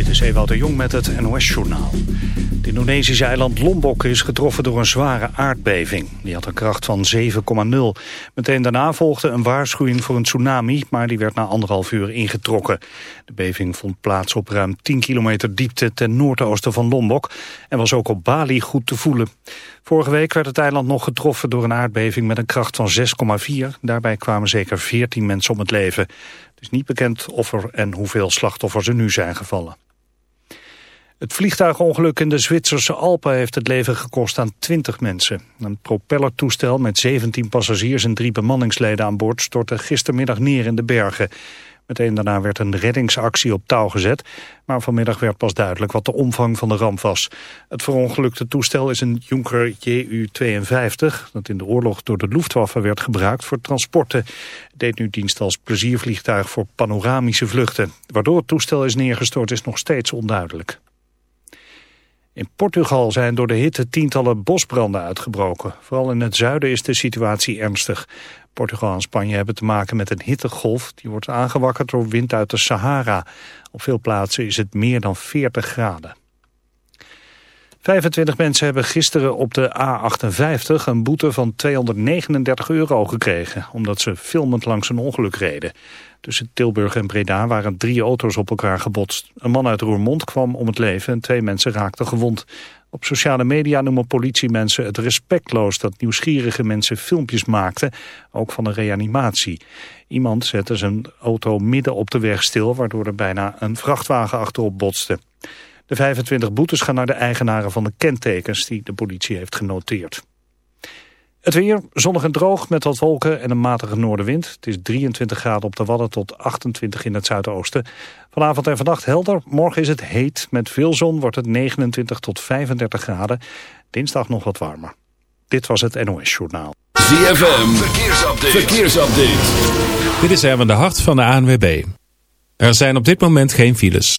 Dit is Ewout de Jong met het NOS-journaal. Het Indonesische eiland Lombok is getroffen door een zware aardbeving. Die had een kracht van 7,0. Meteen daarna volgde een waarschuwing voor een tsunami... maar die werd na anderhalf uur ingetrokken. De beving vond plaats op ruim 10 kilometer diepte... ten noordoosten van Lombok... en was ook op Bali goed te voelen. Vorige week werd het eiland nog getroffen door een aardbeving... met een kracht van 6,4. Daarbij kwamen zeker 14 mensen om het leven. Het is niet bekend of er en hoeveel slachtoffers er nu zijn gevallen. Het vliegtuigongeluk in de Zwitserse Alpen heeft het leven gekost aan 20 mensen. Een propellertoestel met 17 passagiers en drie bemanningsleden aan boord stortte gistermiddag neer in de bergen. Meteen daarna werd een reddingsactie op touw gezet, maar vanmiddag werd pas duidelijk wat de omvang van de ramp was. Het verongelukte toestel is een Junker Ju-52, dat in de oorlog door de Luftwaffe werd gebruikt voor transporten. Het deed nu dienst als pleziervliegtuig voor panoramische vluchten. Waardoor het toestel is neergestort is nog steeds onduidelijk. In Portugal zijn door de hitte tientallen bosbranden uitgebroken. Vooral in het zuiden is de situatie ernstig. Portugal en Spanje hebben te maken met een hittegolf... die wordt aangewakkerd door wind uit de Sahara. Op veel plaatsen is het meer dan 40 graden. 25 mensen hebben gisteren op de A58 een boete van 239 euro gekregen... omdat ze filmend langs een ongeluk reden. Tussen Tilburg en Breda waren drie auto's op elkaar gebotst. Een man uit Roermond kwam om het leven en twee mensen raakten gewond. Op sociale media noemen politiemensen het respectloos dat nieuwsgierige mensen filmpjes maakten, ook van een reanimatie. Iemand zette zijn auto midden op de weg stil, waardoor er bijna een vrachtwagen achterop botste. De 25 boetes gaan naar de eigenaren van de kentekens die de politie heeft genoteerd. Het weer, zonnig en droog met wat wolken en een matige noordenwind. Het is 23 graden op de Wadden tot 28 in het zuidoosten. Vanavond en vannacht helder. Morgen is het heet. Met veel zon wordt het 29 tot 35 graden. Dinsdag nog wat warmer. Dit was het NOS Journaal. ZFM, verkeersupdate. verkeersupdate. Dit is Erwin de Hart van de ANWB. Er zijn op dit moment geen files.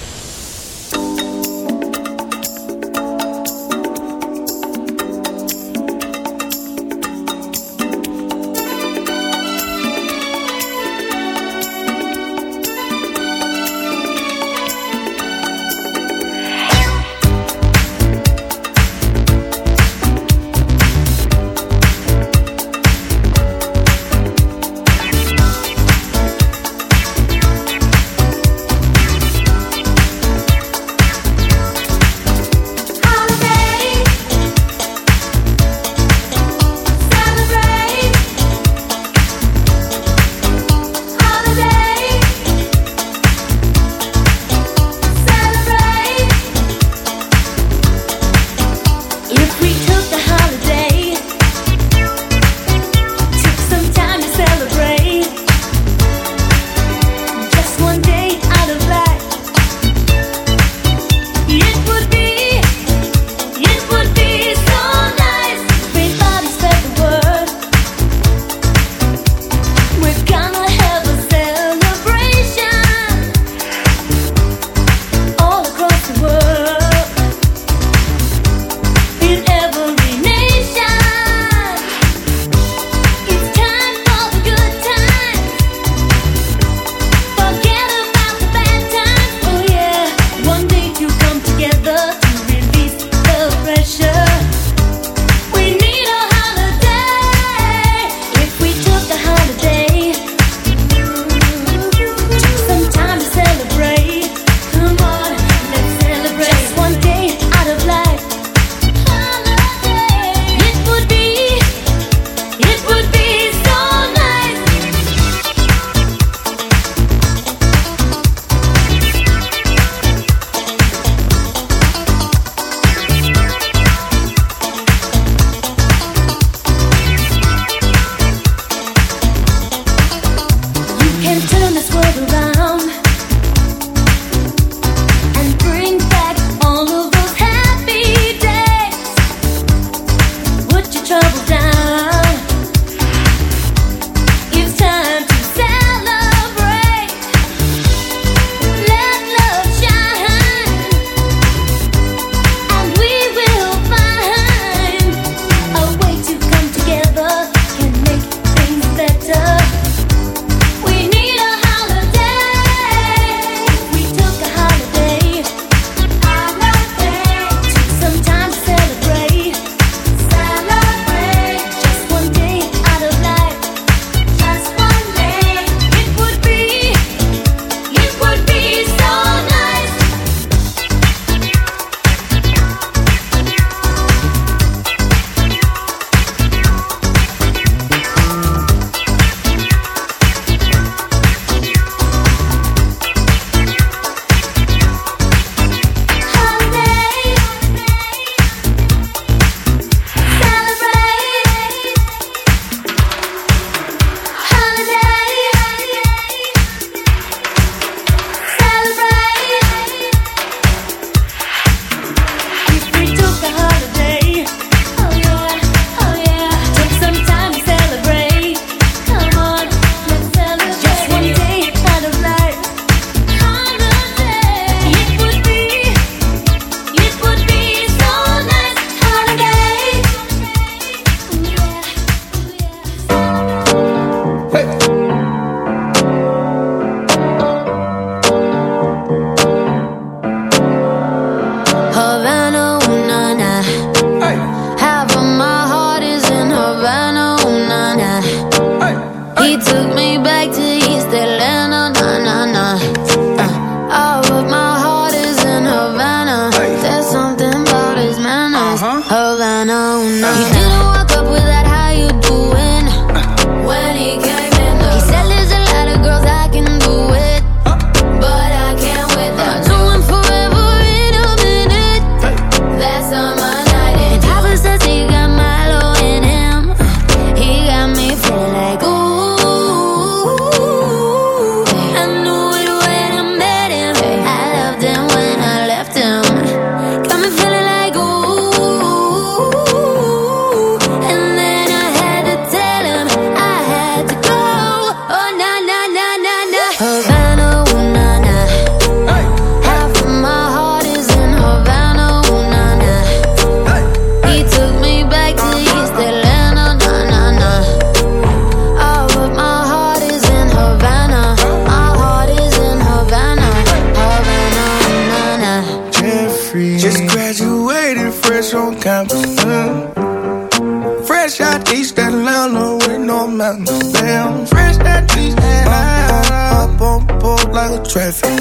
traffic.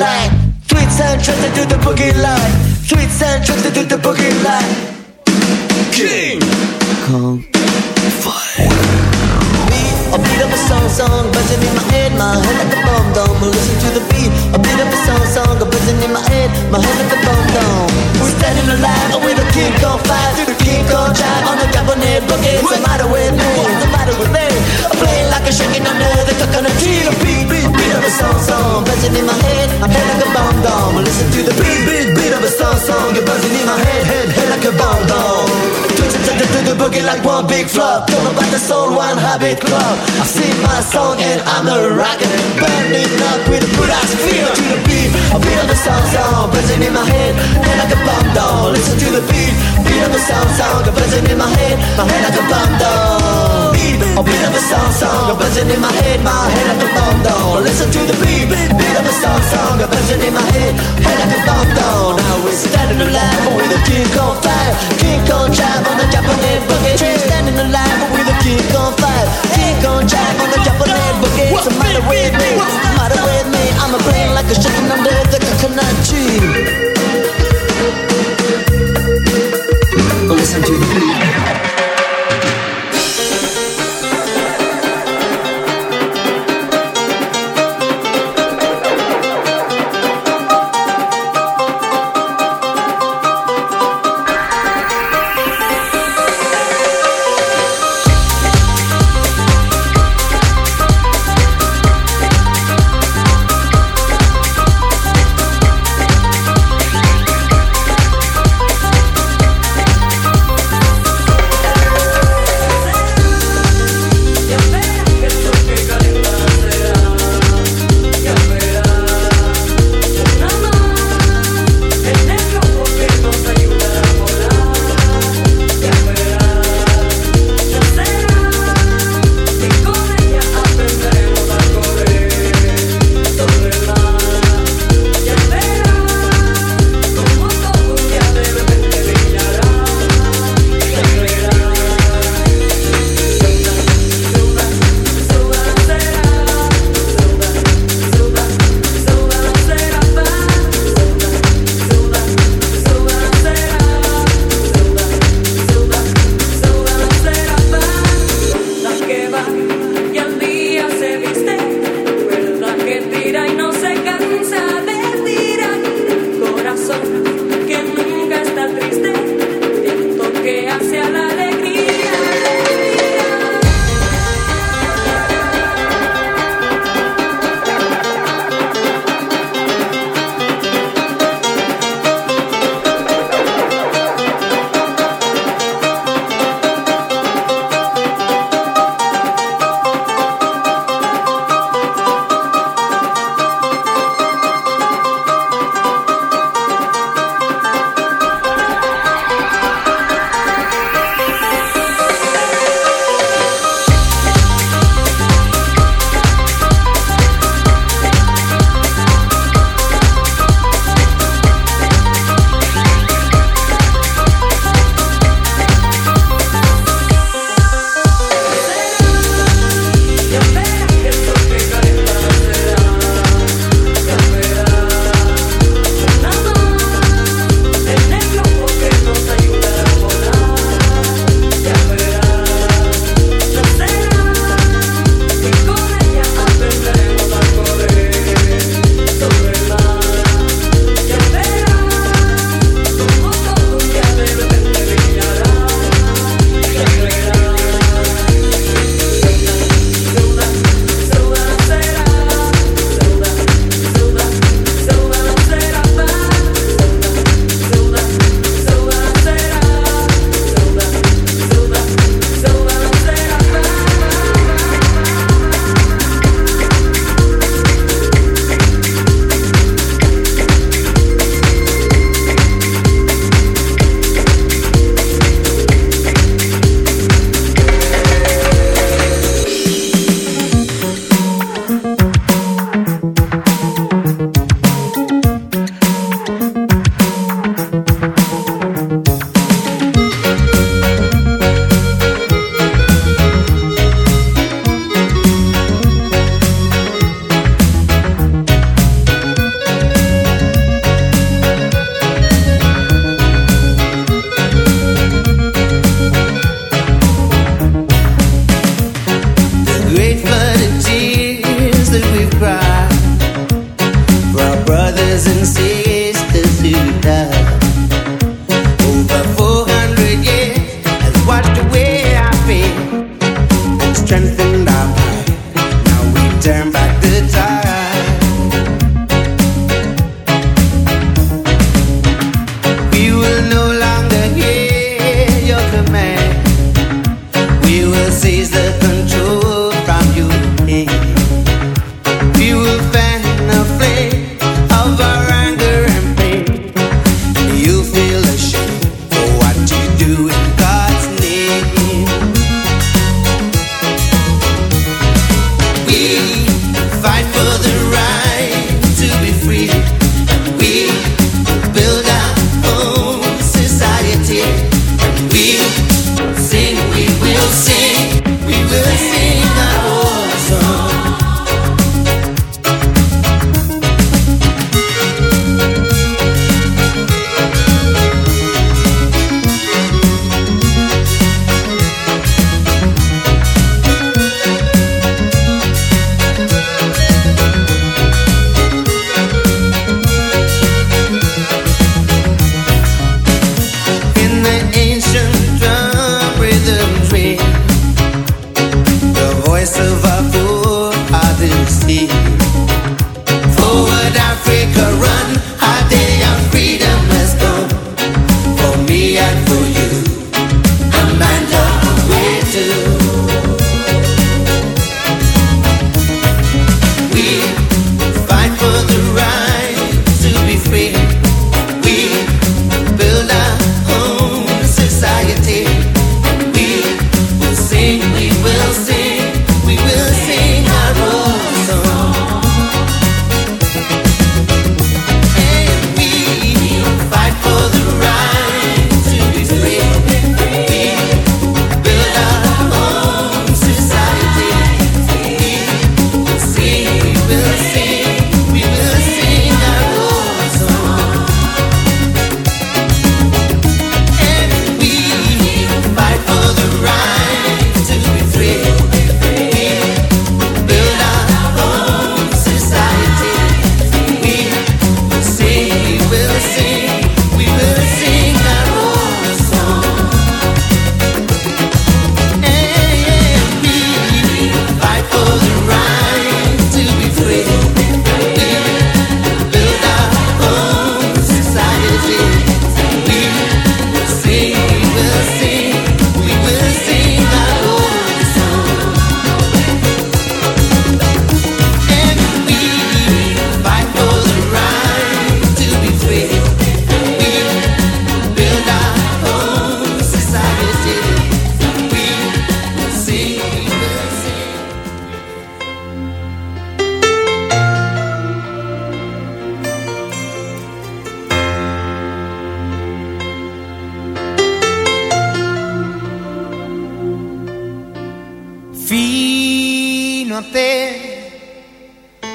line. One club. I sing my song and I'm a rocker. Burning up with a good ass feel. To the beat. I feel the sound sound buzzing in my head. Head like a bomb down Listen to the beat. Beat of the sound sound buzzing in my head. My head like a bomb down Beat, a beat of a song song, a buzzing in my head My head like a bomb down. Listen to the beat Beat of a song song, a buzzing in my head Head like a bomb down. Now we're standing alive with a king on fire. King on drive on the Japanese boogie. Standing alive with a king on fire. King on drive on the Japanese boogie. What's the matter with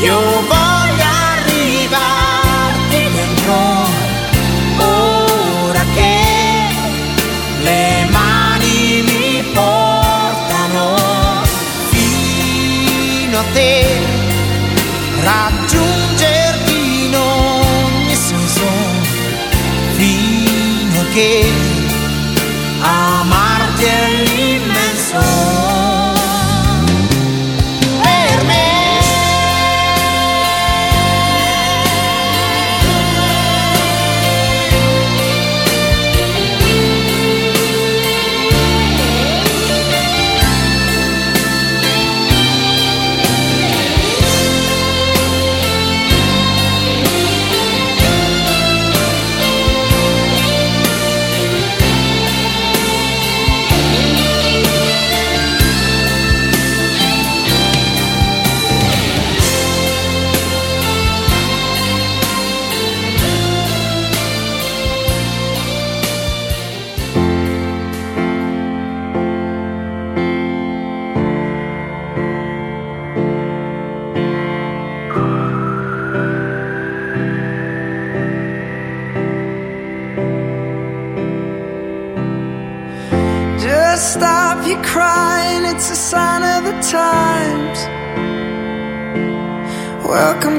有光。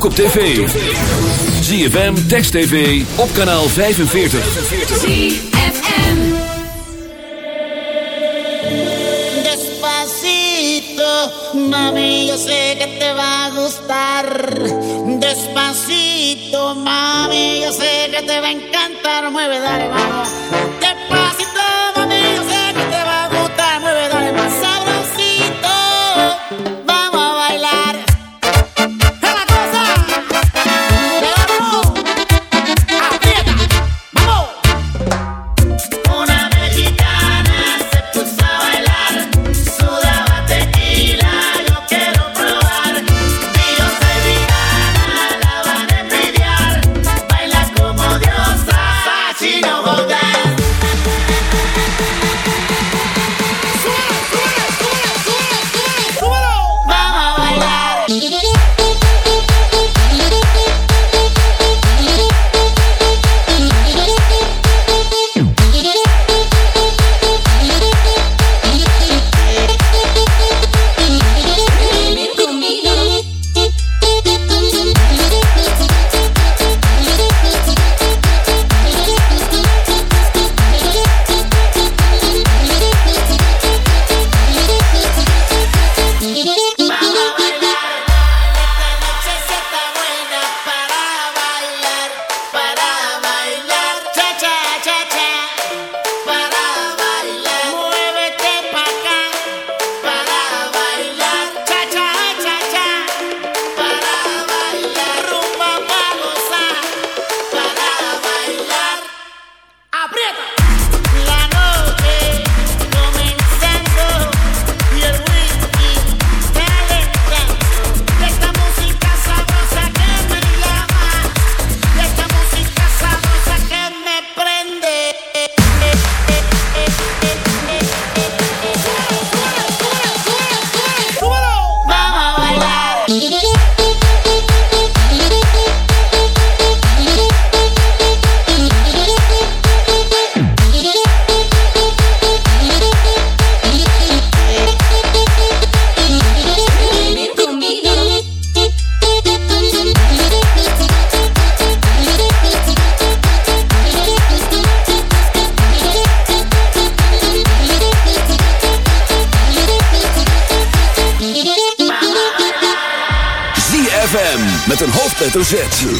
ook op tv. ZFM, Text TV, op kanaal 45. ZFM. Despacito, mami, yo sé que te va a gustar. Despacito, mami, yo sé que te va a encantar. Mueve, dale, vamos. Een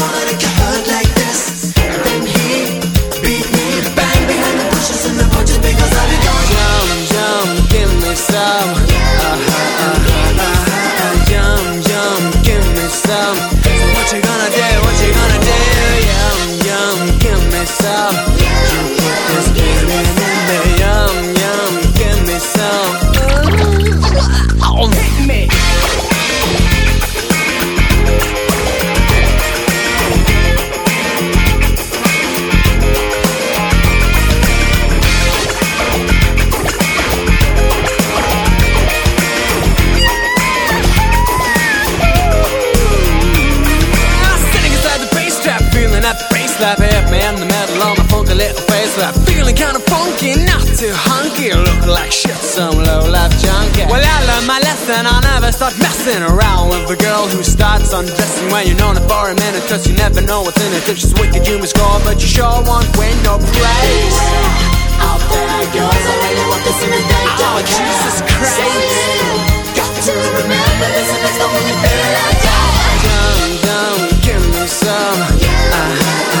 little face. Feeling kinda funky, not too hunky, look like shit, some low life junkie. Well, I learned my lesson, I'll never start messing around with a girl who starts undressing when you're known her for a minute, cause you never know what's in it. If she's wicked, you must score, but you sure won't win no praise. Out there goes, I really want to see me day Oh, Jesus Christ. Got to remember this and it's the when you feel like that. Yum, yum, give me some. Uh-huh, uh-huh,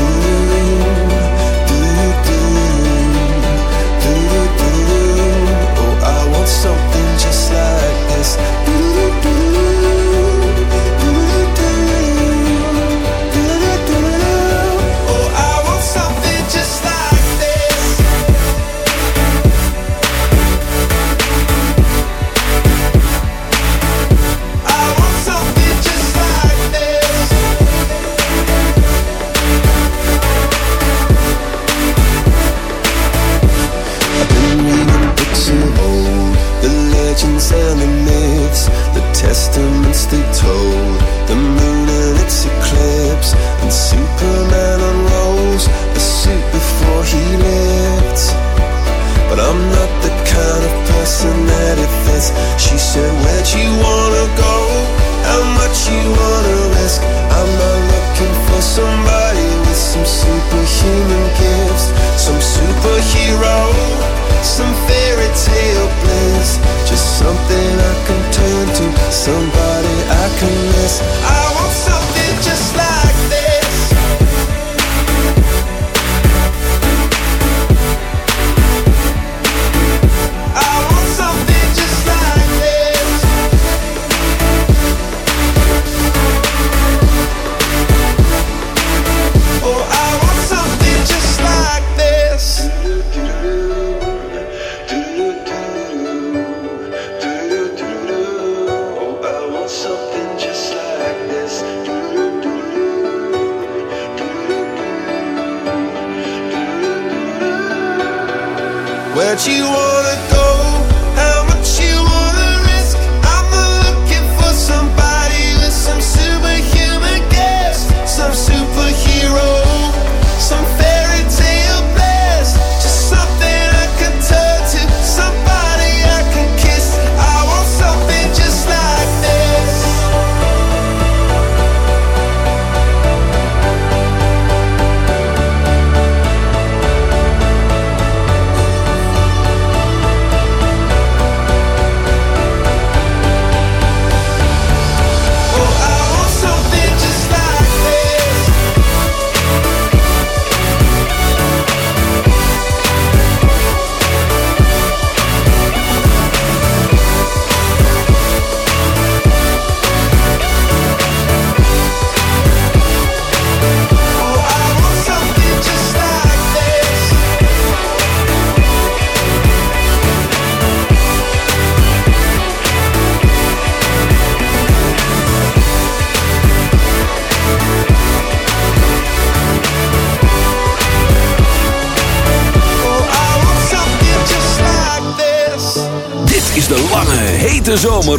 Thank you.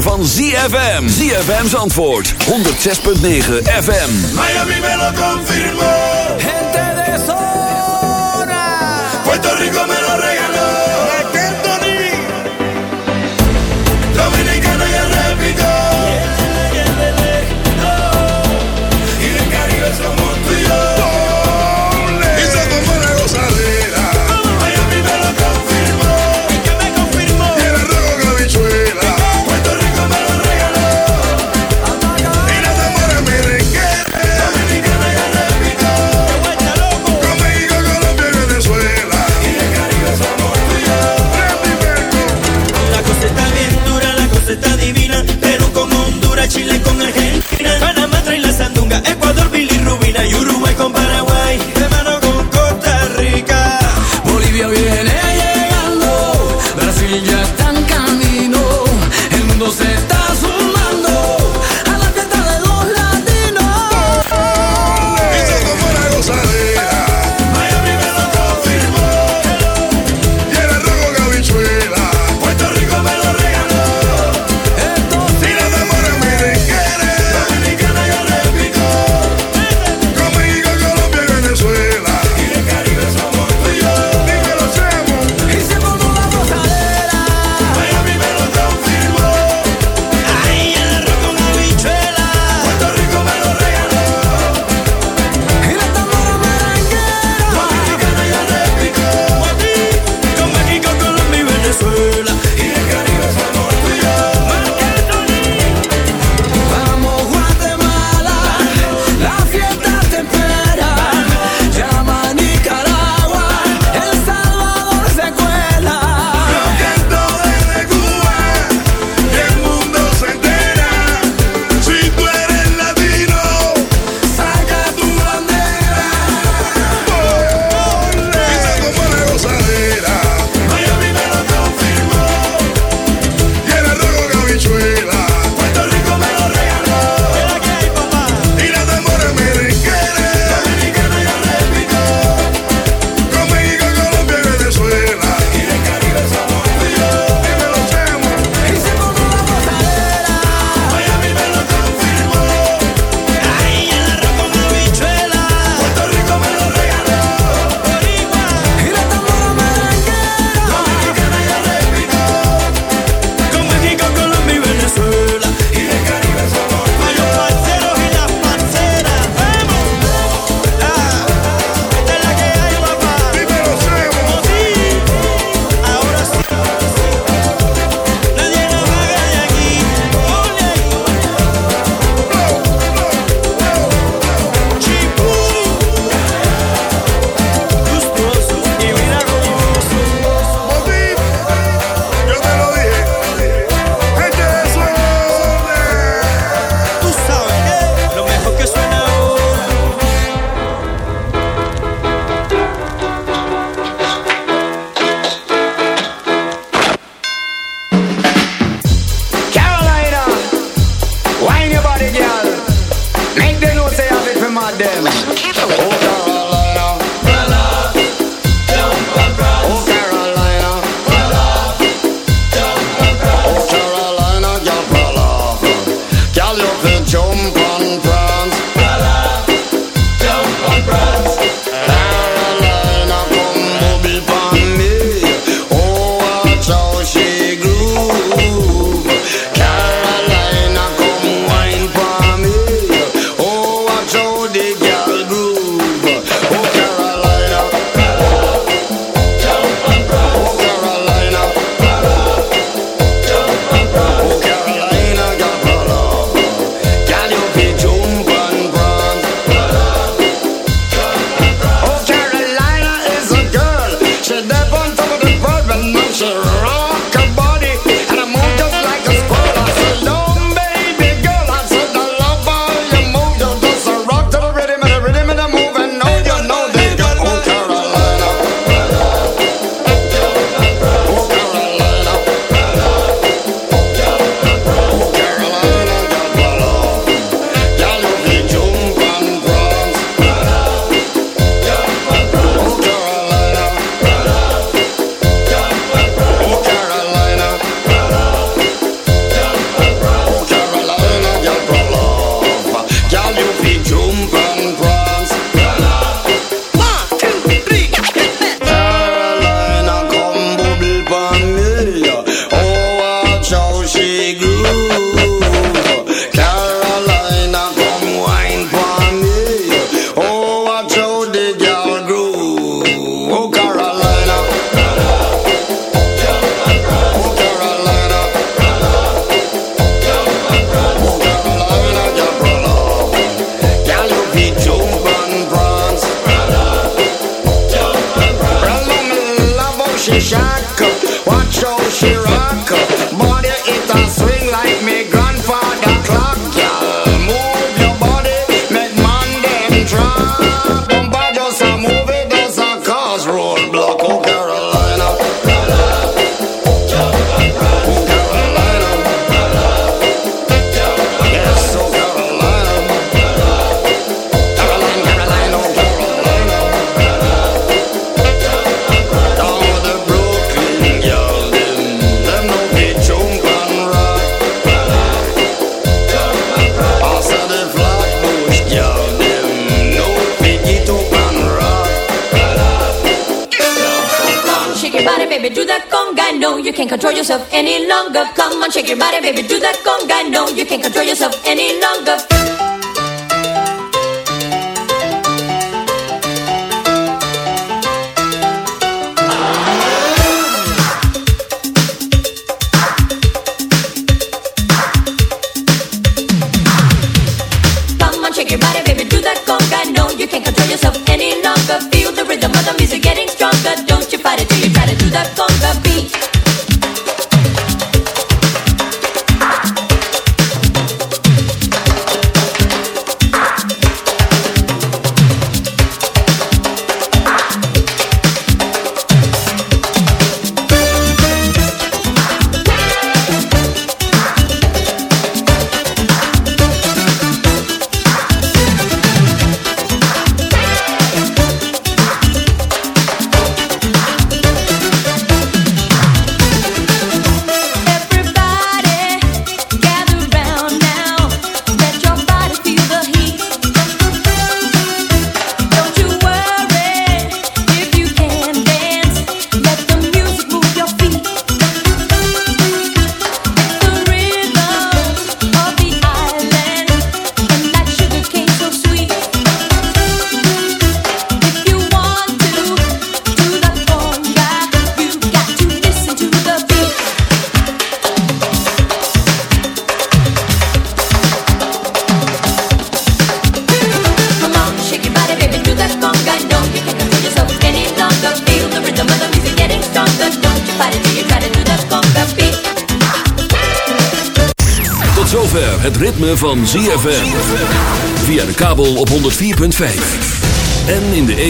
van ZFM. ZFM's antwoord. 106.9 FM. Miami me lo. está